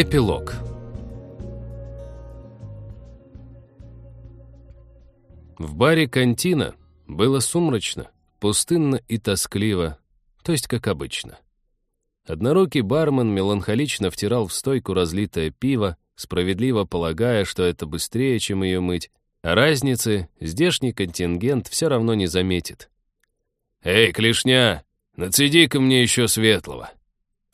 Эпилог В баре «Кантина» было сумрачно, пустынно и тоскливо, то есть как обычно. Однорукий бармен меланхолично втирал в стойку разлитое пиво, справедливо полагая, что это быстрее, чем ее мыть, а разницы здешний контингент все равно не заметит. «Эй, клешня, нацеди-ка мне еще светлого!»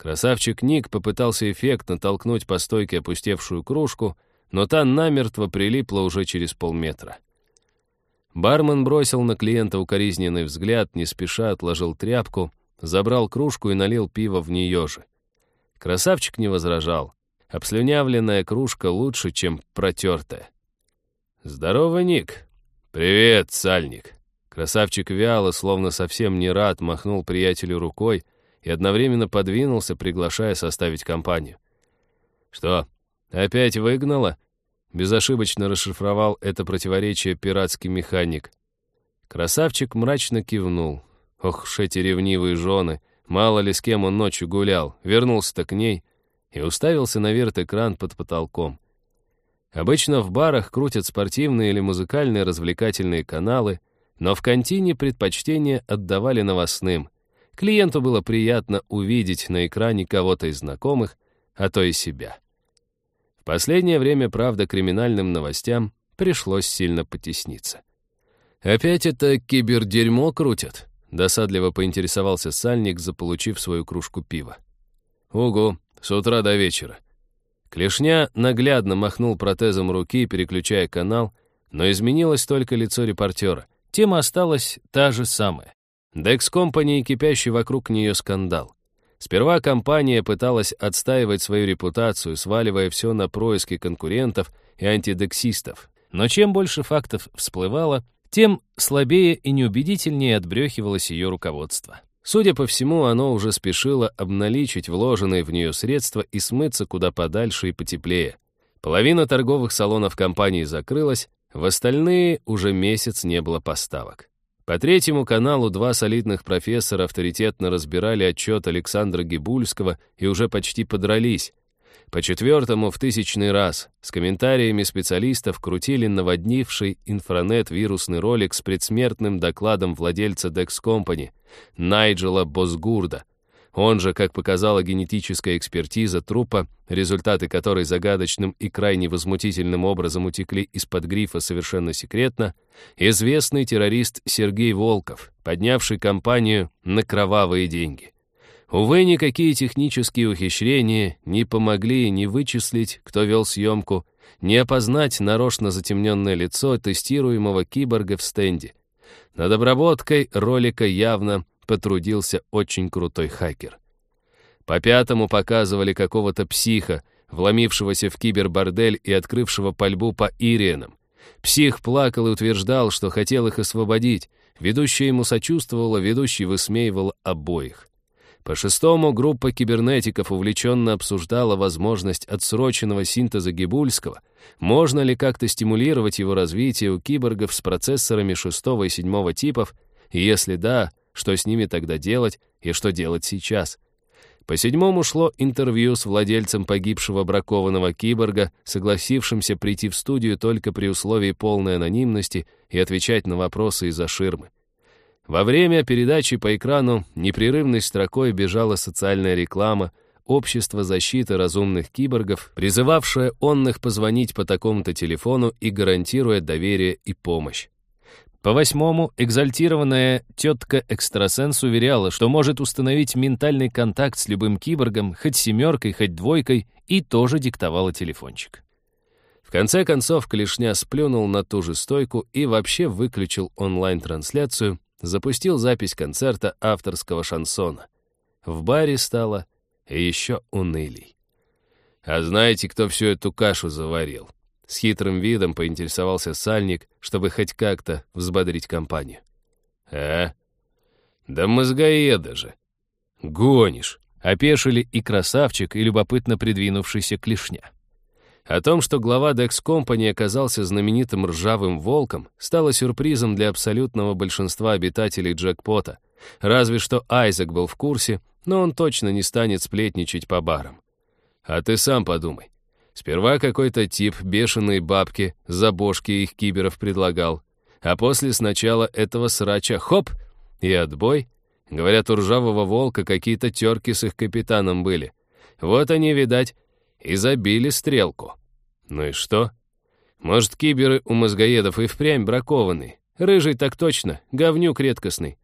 Красавчик Ник попытался эффектно толкнуть по стойке опустевшую кружку, но та намертво прилипла уже через полметра. Бармен бросил на клиента укоризненный взгляд, не спеша отложил тряпку, забрал кружку и налил пиво в нее же. Красавчик не возражал. Обслюнявленная кружка лучше, чем протертая. «Здорово, Ник!» «Привет, сальник!» Красавчик вяло, словно совсем не рад, махнул приятелю рукой и одновременно подвинулся, приглашая составить компанию. «Что, опять выгнала?» Безошибочно расшифровал это противоречие пиратский механик. Красавчик мрачно кивнул. Ох уж эти ревнивые жены, мало ли с кем он ночью гулял, вернулся-то к ней и уставился на верт-экран под потолком. Обычно в барах крутят спортивные или музыкальные развлекательные каналы, но в контине предпочтение отдавали новостным. Клиенту было приятно увидеть на экране кого-то из знакомых, а то и себя. В последнее время, правда, криминальным новостям пришлось сильно потесниться. «Опять это кибердерьмо крутят?» — досадливо поинтересовался сальник, заполучив свою кружку пива. «Угу, с утра до вечера. Клешня наглядно махнул протезом руки, переключая канал, но изменилось только лицо репортера. Тема осталась та же самая. Dex Company и кипящий вокруг нее скандал. Сперва компания пыталась отстаивать свою репутацию, сваливая все на происки конкурентов и антидексистов. Но чем больше фактов всплывало, тем слабее и неубедительнее отбрехивалось ее руководство. Судя по всему, оно уже спешило обналичить вложенные в нее средства и смыться куда подальше и потеплее. Половина торговых салонов компании закрылась, в остальные уже месяц не было поставок. По третьему каналу два солидных профессора авторитетно разбирали отчет Александра Гибульского и уже почти подрались. По четвертому в тысячный раз с комментариями специалистов крутили наводнивший инфранет вирусный ролик с предсмертным докладом владельца Dex Company Найджела Босгурда. Он же, как показала генетическая экспертиза трупа, результаты которой загадочным и крайне возмутительным образом утекли из-под грифа совершенно секретно, известный террорист Сергей Волков, поднявший компанию на кровавые деньги. Увы, никакие технические ухищрения не помогли ни вычислить, кто вел съемку, ни опознать нарочно затемненное лицо тестируемого киборга в стенде. Над обработкой ролика явно потрудился очень крутой хакер. По пятому показывали какого-то психа, вломившегося в кибербордель и открывшего пальбу по Ириенам. Псих плакал и утверждал, что хотел их освободить. Ведущая ему сочувствовала, ведущий высмеивал обоих. По шестому группа кибернетиков увлеченно обсуждала возможность отсроченного синтеза Гибульского, можно ли как-то стимулировать его развитие у киборгов с процессорами шестого и седьмого типов, если да, что с ними тогда делать и что делать сейчас. По седьмому шло интервью с владельцем погибшего бракованного киборга, согласившимся прийти в студию только при условии полной анонимности и отвечать на вопросы из-за ширмы. Во время передачи по экрану непрерывной строкой бежала социальная реклама «Общество защиты разумных киборгов», призывавшее онных позвонить по такому-то телефону и гарантируя доверие и помощь. По восьмому, экзальтированная тетка-экстрасенс уверяла, что может установить ментальный контакт с любым киборгом, хоть семеркой, хоть двойкой, и тоже диктовала телефончик. В конце концов, Клешня сплюнул на ту же стойку и вообще выключил онлайн-трансляцию, запустил запись концерта авторского шансона. В баре стало еще унылей. «А знаете, кто всю эту кашу заварил?» С хитрым видом поинтересовался сальник, чтобы хоть как-то взбодрить компанию. «А? Да мозгоеда же!» «Гонишь!» — опешили и красавчик, и любопытно придвинувшийся клешня. О том, что глава Dex Company оказался знаменитым ржавым волком, стало сюрпризом для абсолютного большинства обитателей джекпота. Разве что Айзек был в курсе, но он точно не станет сплетничать по барам. А ты сам подумай. Сперва какой-то тип бешеные бабки за бошки их киберов предлагал, а после сначала этого срача хоп и отбой. Говорят, у ржавого волка какие-то терки с их капитаном были. Вот они, видать, и забили стрелку. Ну и что? Может, киберы у мозгоедов и впрямь бракованные. Рыжий так точно, говнюк редкостный.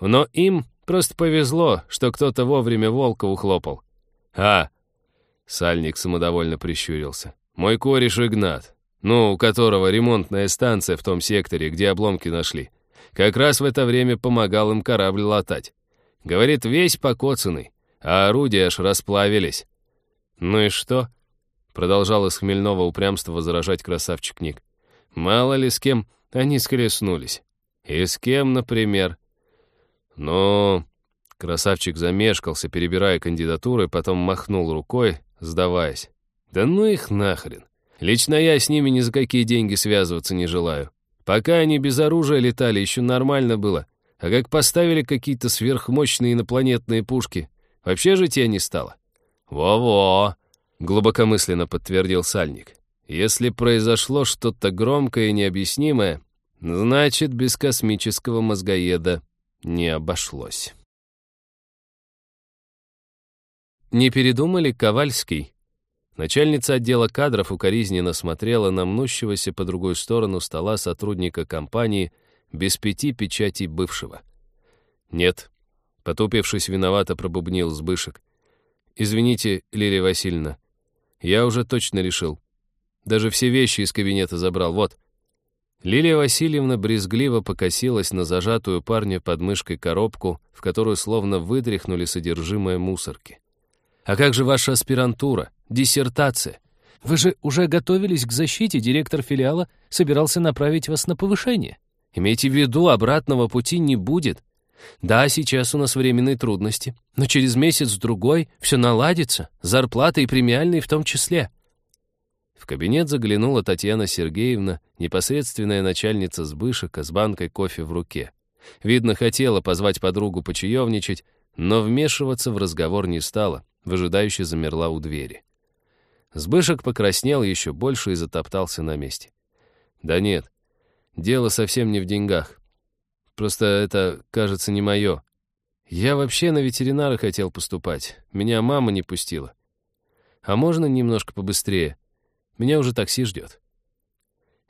Но им просто повезло, что кто-то вовремя волка ухлопал. А, Сальник самодовольно прищурился. «Мой кореш Игнат, ну, у которого ремонтная станция в том секторе, где обломки нашли, как раз в это время помогал им корабль латать. Говорит, весь покоцанный, а орудия аж расплавились». «Ну и что?» Продолжал из хмельного упрямства возражать красавчик Ник. «Мало ли с кем они склеснулись. И с кем, например?» «Ну...» Красавчик замешкался, перебирая кандидатуры, потом махнул рукой, сдаваясь. «Да ну их нахрен. Лично я с ними ни за какие деньги связываться не желаю. Пока они без оружия летали, еще нормально было. А как поставили какие-то сверхмощные инопланетные пушки, вообще житья не стало». «Во-во!» — глубокомысленно подтвердил Сальник. «Если произошло что-то громкое и необъяснимое, значит, без космического мозгоеда не обошлось». «Не передумали, Ковальский?» Начальница отдела кадров укоризненно смотрела на мнущегося по другую сторону стола сотрудника компании без пяти печатей бывшего. «Нет», — потупившись виновато, пробубнил Сбышек. «Извините, Лилия Васильевна, я уже точно решил. Даже все вещи из кабинета забрал, вот». Лилия Васильевна брезгливо покосилась на зажатую парня под мышкой коробку, в которую словно выдряхнули содержимое мусорки. А как же ваша аспирантура, диссертация? Вы же уже готовились к защите, директор филиала собирался направить вас на повышение. Имейте в виду, обратного пути не будет. Да, сейчас у нас временные трудности, но через месяц-другой все наладится, зарплата и премиальные в том числе. В кабинет заглянула Татьяна Сергеевна, непосредственная начальница сбышека с банкой кофе в руке. Видно, хотела позвать подругу почаевничать, но вмешиваться в разговор не стала, выжидающе замерла у двери. Сбышек покраснел еще больше и затоптался на месте. «Да нет, дело совсем не в деньгах. Просто это, кажется, не мое. Я вообще на ветеринара хотел поступать. Меня мама не пустила. А можно немножко побыстрее? Меня уже такси ждет».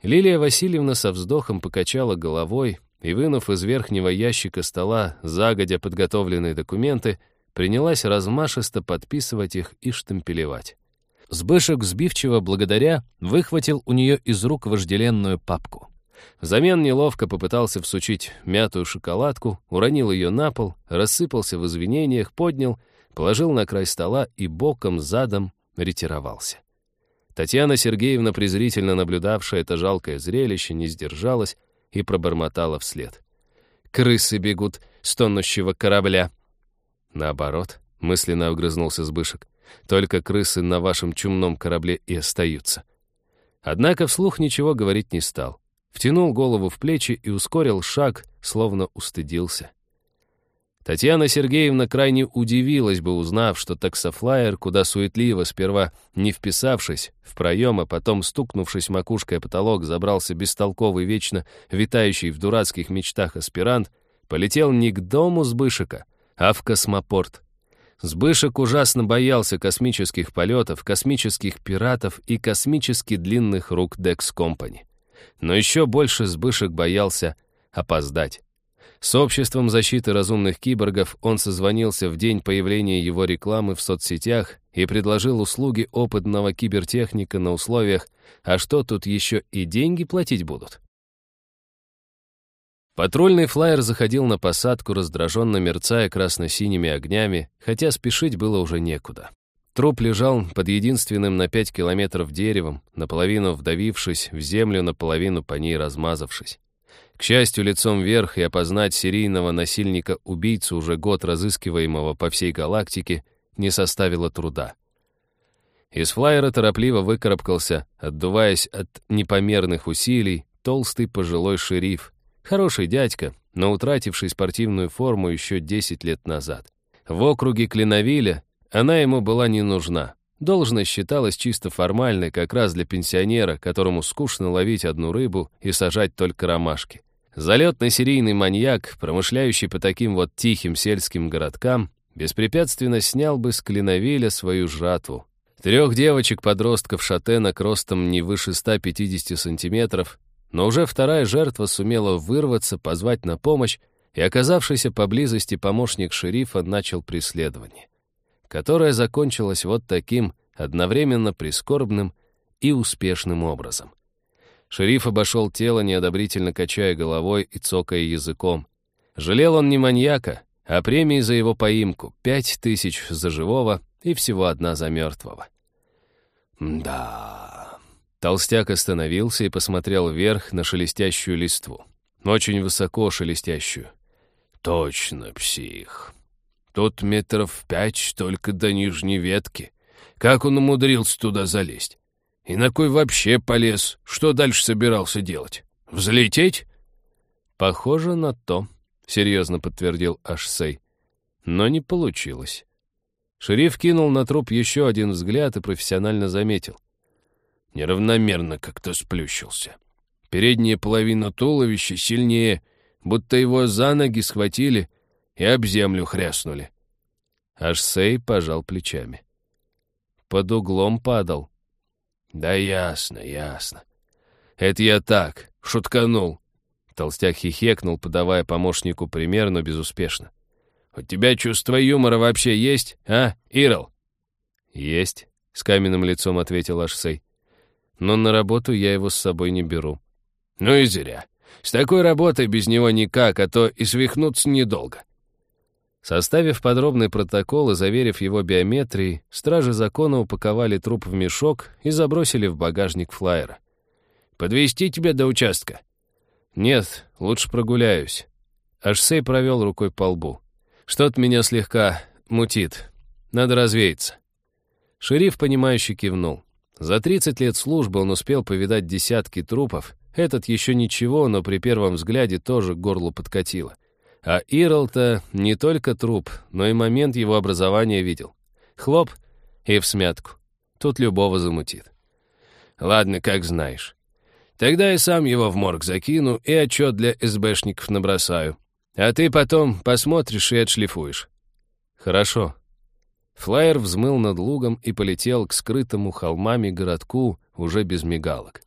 Лилия Васильевна со вздохом покачала головой и, вынув из верхнего ящика стола загодя подготовленные документы, принялась размашисто подписывать их и штампелевать. Сбышек сбивчиво благодаря выхватил у нее из рук вожделенную папку. Взамен неловко попытался всучить мятую шоколадку, уронил ее на пол, рассыпался в извинениях, поднял, положил на край стола и боком задом ретировался. Татьяна Сергеевна, презрительно наблюдавшая это жалкое зрелище, не сдержалась и пробормотала вслед. «Крысы бегут с тонущего корабля!» Наоборот, мысленно огрызнулся Сбышек. Только крысы на вашем чумном корабле и остаются. Однако вслух ничего говорить не стал. Втянул голову в плечи и ускорил шаг, словно устыдился. Татьяна Сергеевна крайне удивилась бы, узнав, что таксофлайер, куда суетливо, сперва не вписавшись в проем, а потом стукнувшись макушкой о потолок, забрался бестолковый, вечно витающий в дурацких мечтах аспирант, полетел не к дому Сбышика, а в космопорт. Сбышек ужасно боялся космических полетов, космических пиратов и космически длинных рук Декс Компани. Но еще больше Сбышек боялся опоздать. С обществом защиты разумных киборгов он созвонился в день появления его рекламы в соцсетях и предложил услуги опытного кибертехника на условиях, а что тут еще и деньги платить будут? Патрульный флайер заходил на посадку, раздраженно мерцая красно-синими огнями, хотя спешить было уже некуда. Труп лежал под единственным на пять километров деревом, наполовину вдавившись в землю, наполовину по ней размазавшись. К счастью, лицом вверх и опознать серийного насильника-убийцу, уже год разыскиваемого по всей галактике, не составило труда. Из флайера торопливо выкарабкался, отдуваясь от непомерных усилий, толстый пожилой шериф, Хороший дядька, но утративший спортивную форму еще 10 лет назад. В округе Клиновиля она ему была не нужна. Должность считалась чисто формальной, как раз для пенсионера, которому скучно ловить одну рыбу и сажать только ромашки. Залетный серийный маньяк, промышляющий по таким вот тихим сельским городкам, беспрепятственно снял бы с клиновеля свою жатву. Трех девочек-подростков шатенок ростом не выше 150 сантиметров, но уже вторая жертва сумела вырваться, позвать на помощь, и оказавшийся поблизости помощник шерифа начал преследование, которое закончилось вот таким одновременно прискорбным и успешным образом. Шериф обошел тело, неодобрительно качая головой и цокая языком. Жалел он не маньяка, а премии за его поимку — пять тысяч за живого и всего одна за мертвого. Да. Толстяк остановился и посмотрел вверх на шелестящую листву. Очень высоко шелестящую. Точно псих. Тут метров пять только до нижней ветки. Как он умудрился туда залезть? И на кой вообще полез? Что дальше собирался делать? Взлететь? Похоже на то, серьезно подтвердил Ашсей. Но не получилось. Шериф кинул на труп еще один взгляд и профессионально заметил. Неравномерно как-то сплющился. Передняя половина туловища сильнее будто его за ноги схватили и об землю хряснули. Ашсей пожал плечами. Под углом падал. Да ясно, ясно. Это я так, шутканул. Толстяк хихекнул, подавая помощнику пример, но безуспешно. «У тебя чувство юмора вообще есть, а, Ирл?» «Есть», — с каменным лицом ответил Ашсей. «Но на работу я его с собой не беру». «Ну и зря. С такой работой без него никак, а то и свихнуться недолго. Составив подробный протокол и заверив его биометрией, стражи закона упаковали труп в мешок и забросили в багажник флайера. «Подвести тебя до участка?» «Нет, лучше прогуляюсь». Ашсей провел рукой по лбу. «Что-то меня слегка мутит. Надо развеяться». Шериф, понимающе кивнул. За 30 лет службы он успел повидать десятки трупов этот еще ничего, но при первом взгляде тоже к горлу подкатило. А Ирл-то не только труп, но и момент его образования видел. Хлоп и в смятку. Тут любого замутит. Ладно, как знаешь. Тогда я сам его в морг закину и отчет для СБшников набросаю. А ты потом посмотришь и отшлифуешь. Хорошо. Флайер взмыл над лугом и полетел к скрытому холмами городку уже без мигалок.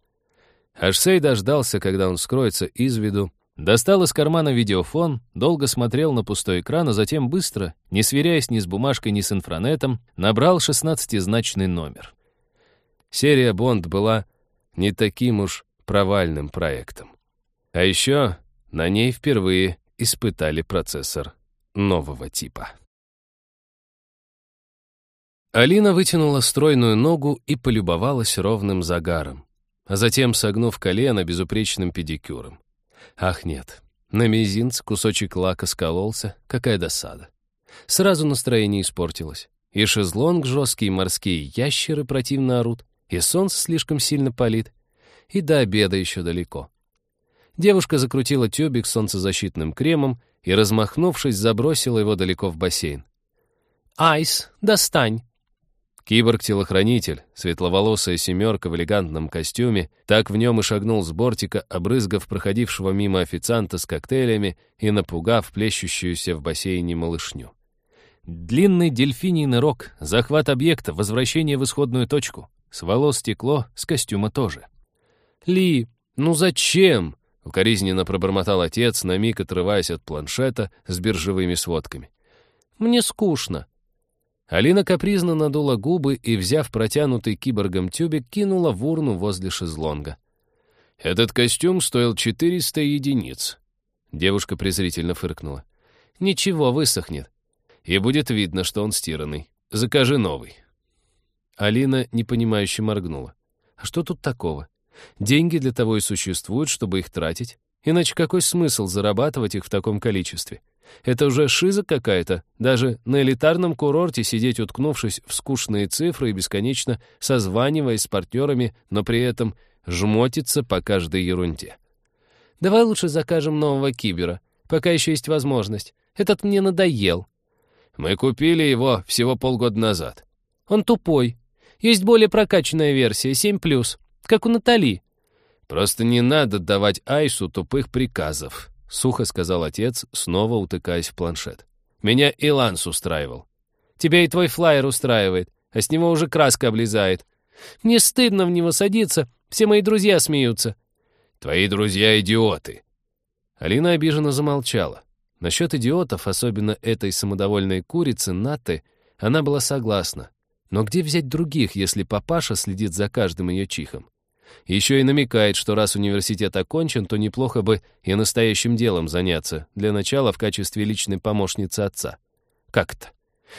Ашсей дождался, когда он скроется из виду, достал из кармана видеофон, долго смотрел на пустой экран, а затем быстро, не сверяясь ни с бумажкой, ни с инфранетом, набрал шестнадцатизначный номер. Серия «Бонд» была не таким уж провальным проектом. А еще на ней впервые испытали процессор нового типа. Алина вытянула стройную ногу и полюбовалась ровным загаром а затем согнув колено безупречным педикюром. Ах нет, на мизинц кусочек лака скололся, какая досада. Сразу настроение испортилось. И шезлонг жесткие морские ящеры противно орут, и солнце слишком сильно палит, и до обеда еще далеко. Девушка закрутила тюбик солнцезащитным кремом и, размахнувшись, забросила его далеко в бассейн. «Айс, достань!» Киборг-телохранитель, светловолосая семерка в элегантном костюме, так в нем и шагнул с бортика, обрызгав проходившего мимо официанта с коктейлями и напугав плещущуюся в бассейне малышню. Длинный дельфиний нырок, захват объекта, возвращение в исходную точку. С волос стекло, с костюма тоже. «Ли, ну зачем?» — укоризненно пробормотал отец, на миг отрываясь от планшета с биржевыми сводками. «Мне скучно», Алина капризно надула губы и, взяв протянутый киборгом тюбик, кинула в урну возле шезлонга. «Этот костюм стоил 400 единиц». Девушка презрительно фыркнула. «Ничего, высохнет. И будет видно, что он стиранный. Закажи новый». Алина непонимающе моргнула. «А что тут такого? Деньги для того и существуют, чтобы их тратить. Иначе какой смысл зарабатывать их в таком количестве? Это уже шиза какая-то. Даже на элитарном курорте сидеть, уткнувшись в скучные цифры и бесконечно созваниваясь с партнерами, но при этом жмотиться по каждой ерунде. «Давай лучше закажем нового кибера, пока еще есть возможность. Этот мне надоел». «Мы купили его всего полгода назад». «Он тупой. Есть более прокачанная версия, 7+, как у Натали». «Просто не надо давать Айсу тупых приказов», — сухо сказал отец, снова утыкаясь в планшет. «Меня и Ланс устраивал». «Тебя и твой флайер устраивает, а с него уже краска облезает. Мне стыдно в него садиться, все мои друзья смеются». «Твои друзья идиоты». Алина обиженно замолчала. Насчет идиотов, особенно этой самодовольной курицы, Наты, она была согласна. Но где взять других, если папаша следит за каждым ее чихом? Еще и намекает, что раз университет окончен, то неплохо бы и настоящим делом заняться, для начала в качестве личной помощницы отца. Как это?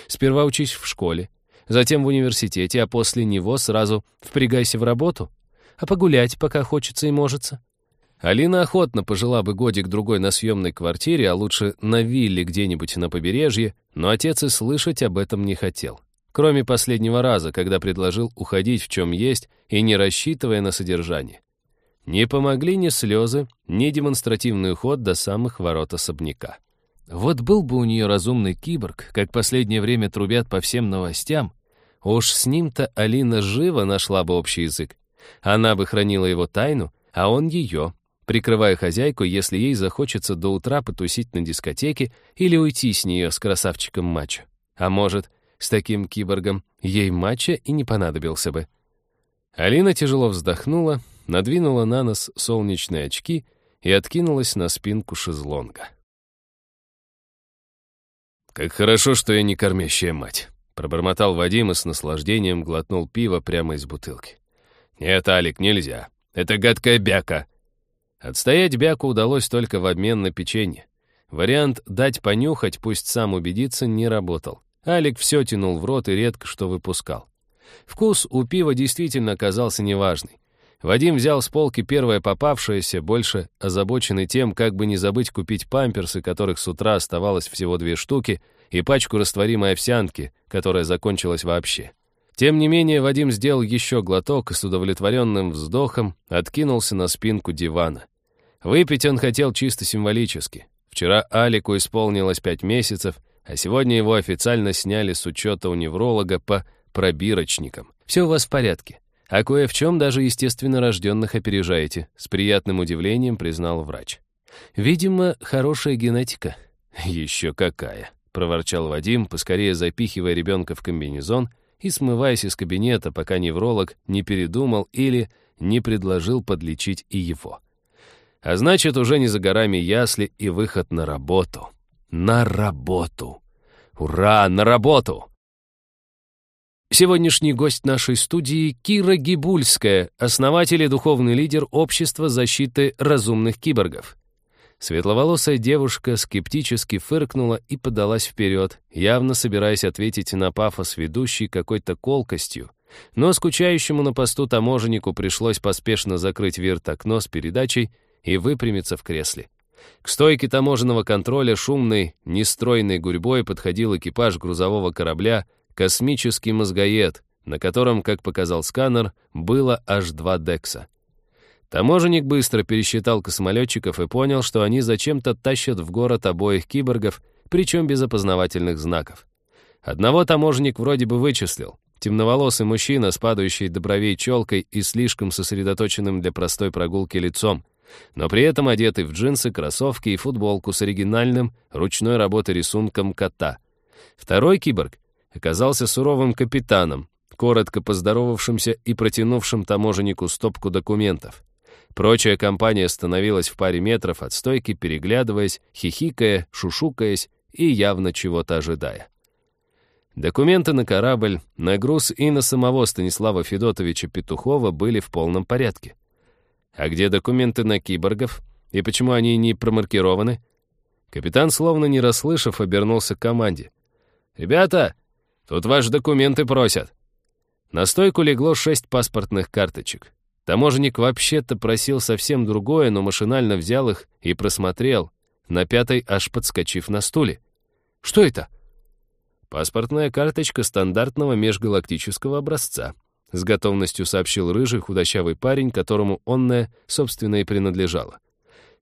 Сперва учись в школе, затем в университете, а после него сразу впрягайся в работу? А погулять, пока хочется и можется? Алина охотно пожила бы годик-другой на съемной квартире, а лучше на вилле где-нибудь на побережье, но отец и слышать об этом не хотел. Кроме последнего раза, когда предложил уходить в чем есть и не рассчитывая на содержание. Не помогли ни слезы, ни демонстративный уход до самых ворот особняка. Вот был бы у нее разумный киборг, как последнее время трубят по всем новостям, уж с ним-то Алина живо нашла бы общий язык. Она бы хранила его тайну, а он ее, прикрывая хозяйку, если ей захочется до утра потусить на дискотеке или уйти с нее с красавчиком мачо. А может, с таким киборгом ей мачо и не понадобился бы. Алина тяжело вздохнула, надвинула на нос солнечные очки и откинулась на спинку шезлонга. «Как хорошо, что я не кормящая мать», — пробормотал Вадим и с наслаждением глотнул пиво прямо из бутылки. «Нет, Алик, нельзя. Это гадкая бяка». Отстоять бяку удалось только в обмен на печенье. Вариант «дать понюхать, пусть сам убедится» не работал. Алик все тянул в рот и редко что выпускал. Вкус у пива действительно оказался неважный. Вадим взял с полки первое попавшееся, больше озабоченный тем, как бы не забыть купить памперсы, которых с утра оставалось всего две штуки, и пачку растворимой овсянки, которая закончилась вообще. Тем не менее, Вадим сделал еще глоток и с удовлетворенным вздохом откинулся на спинку дивана. Выпить он хотел чисто символически. Вчера Алику исполнилось пять месяцев, а сегодня его официально сняли с учета у невролога по пробирочникам. Все у вас в порядке. А кое в чем даже естественно рожденных опережаете, с приятным удивлением признал врач. Видимо, хорошая генетика. Еще какая, проворчал Вадим, поскорее запихивая ребенка в комбинезон и смываясь из кабинета, пока невролог не передумал или не предложил подлечить и его. А значит, уже не за горами ясли и выход на работу. На работу. Ура, на работу! Сегодняшний гость нашей студии — Кира Гибульская, основатель и духовный лидер Общества защиты разумных киборгов. Светловолосая девушка скептически фыркнула и подалась вперед, явно собираясь ответить на пафос ведущей какой-то колкостью. Но скучающему на посту таможеннику пришлось поспешно закрыть вирт окно с передачей и выпрямиться в кресле. К стойке таможенного контроля шумной, нестройной гурьбой подходил экипаж грузового корабля Космический мозгоед, на котором, как показал сканер, было аж два декса. Таможенник быстро пересчитал космолетчиков и понял, что они зачем-то тащат в город обоих киборгов, причем без опознавательных знаков. Одного таможенник вроде бы вычислил. Темноволосый мужчина с падающей до бровей челкой и слишком сосредоточенным для простой прогулки лицом, но при этом одетый в джинсы, кроссовки и футболку с оригинальным ручной работы рисунком кота. Второй киборг оказался суровым капитаном, коротко поздоровавшимся и протянувшим таможеннику стопку документов. Прочая компания становилась в паре метров от стойки, переглядываясь, хихикая, шушукаясь и явно чего-то ожидая. Документы на корабль, на груз и на самого Станислава Федотовича Петухова были в полном порядке. А где документы на киборгов? И почему они не промаркированы? Капитан, словно не расслышав, обернулся к команде. «Ребята, Тут ваши документы просят». На стойку легло шесть паспортных карточек. Таможенник вообще-то просил совсем другое, но машинально взял их и просмотрел, на пятой аж подскочив на стуле. «Что это?» «Паспортная карточка стандартного межгалактического образца», с готовностью сообщил рыжий худощавый парень, которому онная, собственно, и принадлежала.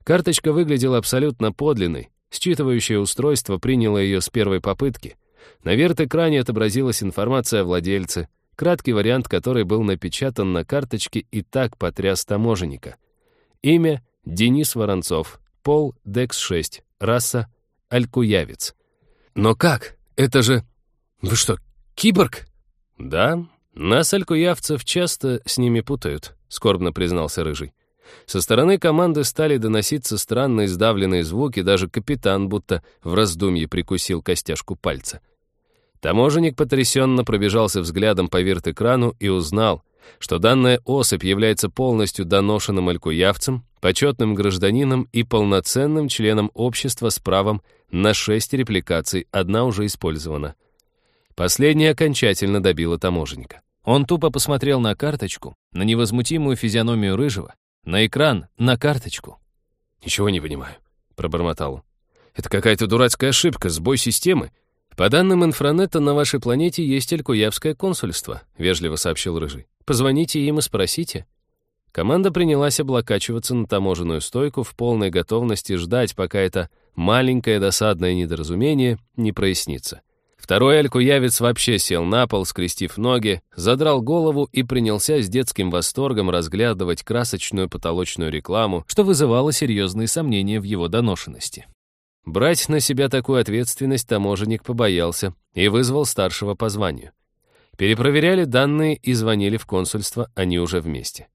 Карточка выглядела абсолютно подлинной, считывающее устройство приняло ее с первой попытки — на верт-экране отобразилась информация о владельце, краткий вариант который был напечатан на карточке и так потряс таможенника. Имя — Денис Воронцов, пол — Декс-6, раса — Алькуявец. «Но как? Это же... Вы что, киборг?» «Да, нас, алькуявцев, часто с ними путают», — скорбно признался Рыжий. Со стороны команды стали доноситься странные сдавленные звуки, даже капитан будто в раздумье прикусил костяшку пальца. Таможенник потрясенно пробежался взглядом по вирт-экрану и узнал, что данная особь является полностью доношенным алькуявцем, почетным гражданином и полноценным членом общества с правом на шесть репликаций, одна уже использована. Последняя окончательно добила таможенника. Он тупо посмотрел на карточку, на невозмутимую физиономию Рыжего, на экран, на карточку. «Ничего не понимаю», — пробормотал. «Это какая-то дурацкая ошибка, сбой системы. По данным инфранета, на вашей планете есть Элькуявское консульство», — вежливо сообщил Рыжий. «Позвоните им и спросите». Команда принялась облокачиваться на таможенную стойку в полной готовности ждать, пока это маленькое досадное недоразумение не прояснится. Второй алькуявец вообще сел на пол, скрестив ноги, задрал голову и принялся с детским восторгом разглядывать красочную потолочную рекламу, что вызывало серьезные сомнения в его доношенности. Брать на себя такую ответственность таможенник побоялся и вызвал старшего по званию. Перепроверяли данные и звонили в консульство, они уже вместе.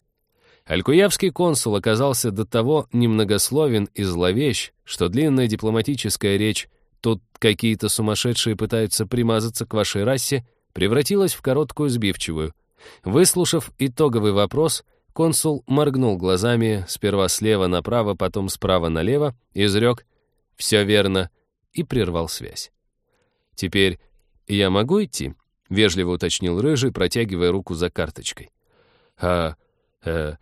Алькуявский консул оказался до того немногословен и зловещ, что длинная дипломатическая речь тут какие-то сумасшедшие пытаются примазаться к вашей расе, превратилась в короткую сбивчивую. Выслушав итоговый вопрос, консул моргнул глазами сперва слева направо, потом справа налево, изрек «все верно» и прервал связь. «Теперь я могу идти?» — вежливо уточнил Рыжий, протягивая руку за карточкой. «А... э...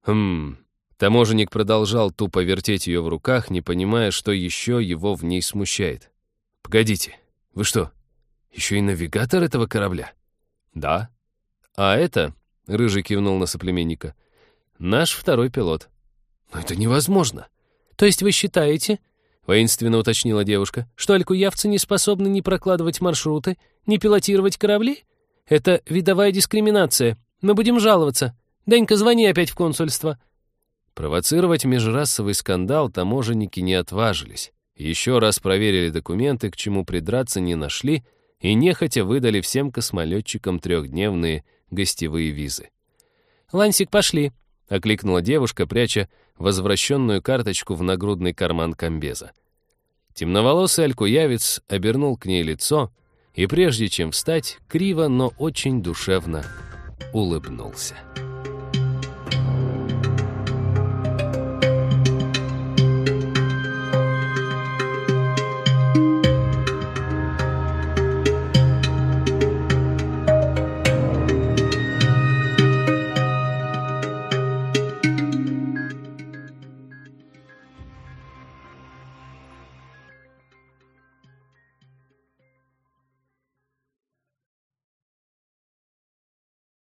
хм...» Таможенник продолжал тупо вертеть ее в руках, не понимая, что еще его в ней смущает. «Погодите, вы что, еще и навигатор этого корабля?» «Да». «А это...» — Рыжий кивнул на соплеменника. «Наш второй пилот». «Но это невозможно». «То есть вы считаете...» — воинственно уточнила девушка, «что алькуявцы не способны ни прокладывать маршруты, ни пилотировать корабли? Это видовая дискриминация. Мы будем жаловаться. Данька, звони опять в консульство». Провоцировать межрасовый скандал таможенники не отважились. Еще раз проверили документы, к чему придраться не нашли, и нехотя выдали всем космолетчикам трехдневные гостевые визы. «Лансик, пошли!» — окликнула девушка, пряча возвращенную карточку в нагрудный карман комбеза. Темноволосый алькуявец обернул к ней лицо и, прежде чем встать, криво, но очень душевно улыбнулся.